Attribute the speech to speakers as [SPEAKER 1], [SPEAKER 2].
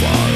[SPEAKER 1] far